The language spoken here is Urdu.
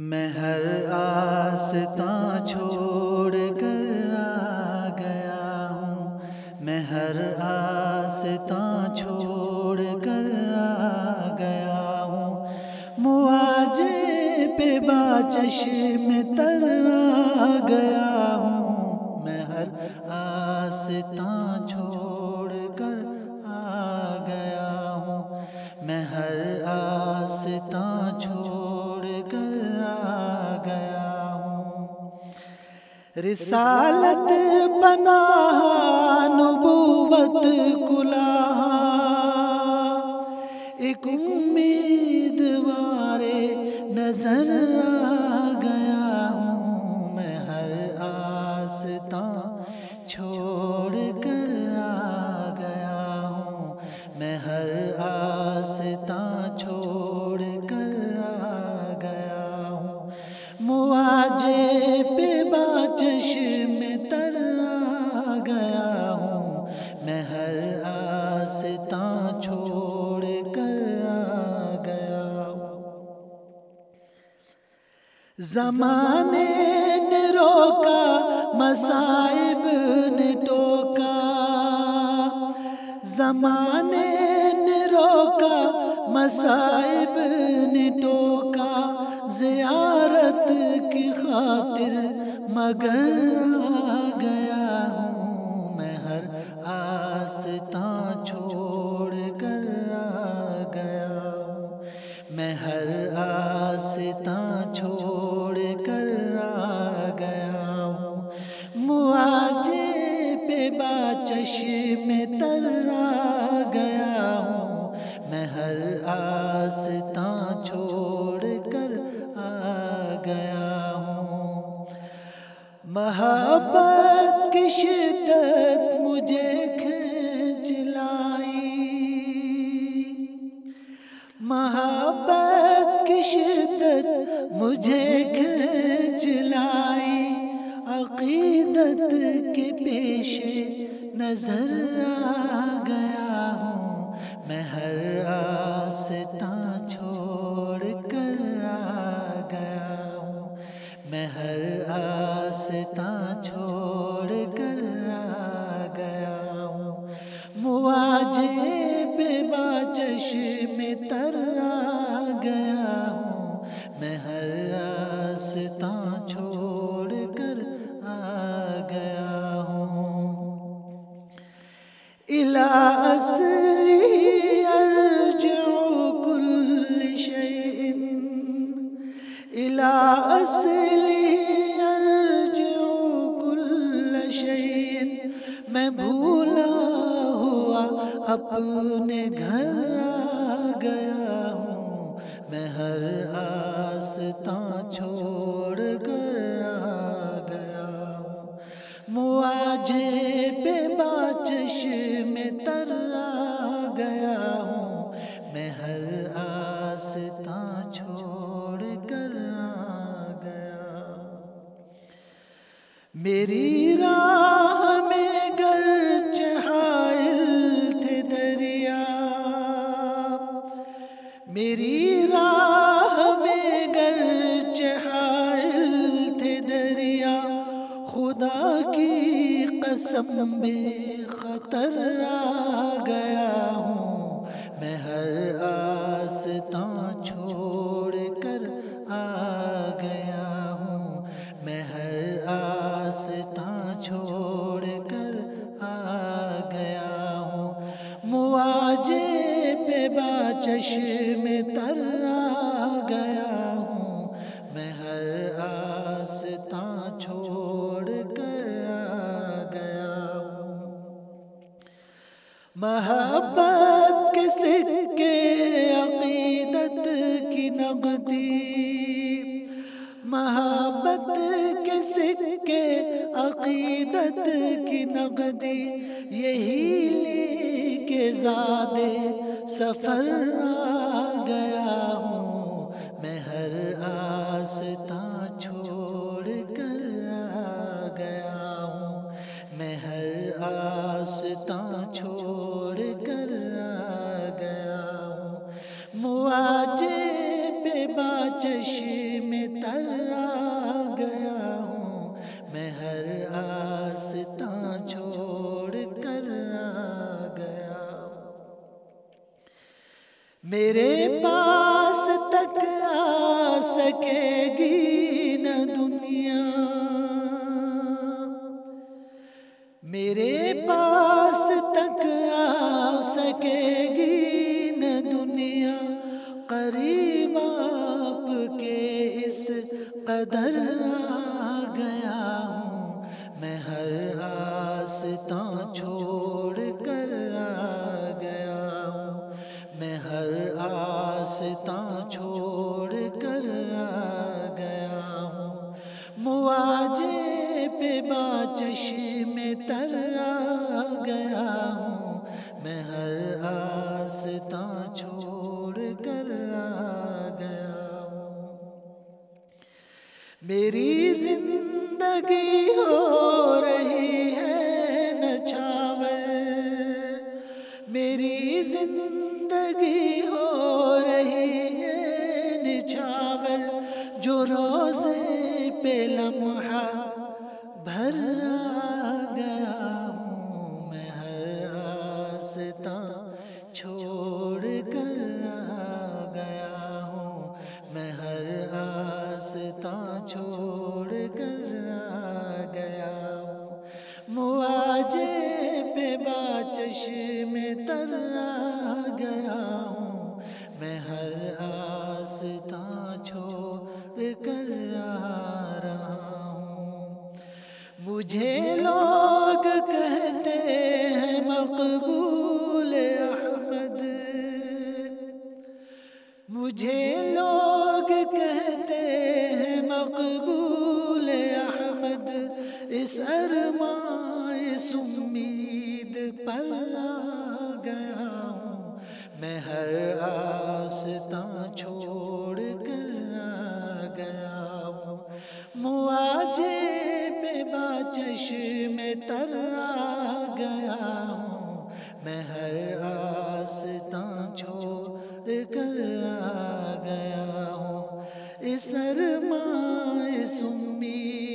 میں ہر آستاں چھوڑ کر آ گیا ہوں۔ میں ہر آستاں چھوڑ کر آ گیا ہوں۔ مواجے پہ با چشم تر آ گیا ہوں۔ میں ہر آستاں چھوڑ کر آ گیا ہوں۔ میں ہر آستاں چھوڑ کر گیا ہوں۔ رسالت بنا نبوت کلا ایک امیدوار نظر زمانے نے روکا، مصائب نے ٹوکا۔ زمانے نے روکا، مصائب نے ٹوکا۔ زیارت کی خاطر مگر آ گیا ہوں میں، ہر آستاں چھوڑ کر آ گیا میں، ہر آستاں چھوڑ گیا ہوں۔ محبت کی شدت مجھے کھینچ لائی۔ محبت کی شدت مجھے کھینچ لائی۔ عقیدت کے پیش نظر آ گیا ہوں۔ میں ہر آستاں چھوڑ کر آ میں ہر آستاں چھوڑ کر آ گیا ہوں۔ مواجے پہ باچش میں تر آ گیا ہوں۔ میں ہر آستاں چھوڑ کر آ گیا ہوں۔ إلى إلى أسري أرجع كل شيء. میں بھولا ہوا اپنے گھر آ گیا ہوں. میں ہر آستاں چھوڑ کر آ گیا ہوں. مواجے میری راہ میں گر چہائل تھے دریا۔ میری راہ میں گر چہائل تھے دریا۔ خدا کی قسم بے خطر آ گیا ہوں۔ میں ہر آستاں آستاں چھوڑ کر آ گیا محبت کے سکے عقیدت کی نقدی۔ محبت کے سکے عقیدت کی نقدی۔ یہی لے کے زادے سفر آ گیا ہوں۔ میں ہر آستاں چھوڑ کر آ گیا ہوں۔ میں ہر آستاں چھوڑ کر آ گیا ہوں۔ مواجے پہ باچش میں تر تر آ گیا ہوں۔ میں ہر آستان چھوڑ کر آ گیا میرے پاس تک آ سکے گی نہ دنیا۔ میرے پاس تک آ سکے گی نہ دنیا۔ قریب آپ کے اس قدر آ گیا ہوں۔ میں ہر آستان چھوڑ کر آ گیا۔ ہوں میں ہر آستان چھوڑ کر آ گیا ہوں۔ مواجے پہ باچش میں تر آ گیا ہوں۔ میں ہر آستان چھوڑ کر آ گیا ہوں۔ میری زندگی ہو رہی ہے نچھاور میری زندگی ہو رہی ہے نچھاور جو روزے پہ لمحہ بھر رہا مجھے لوگ کہتے ہیں مقبول احمد۔ مجھے لوگ کہتے ہیں مقبول احمد۔ اس ارمان اس امید پر آ گیا ہوں۔ میں ہر آستان چھوڑ چشم میں تر آ گیا ہوں۔ میں ہر آستان چھوڑ کر آ گیا ہوں۔ اس سمی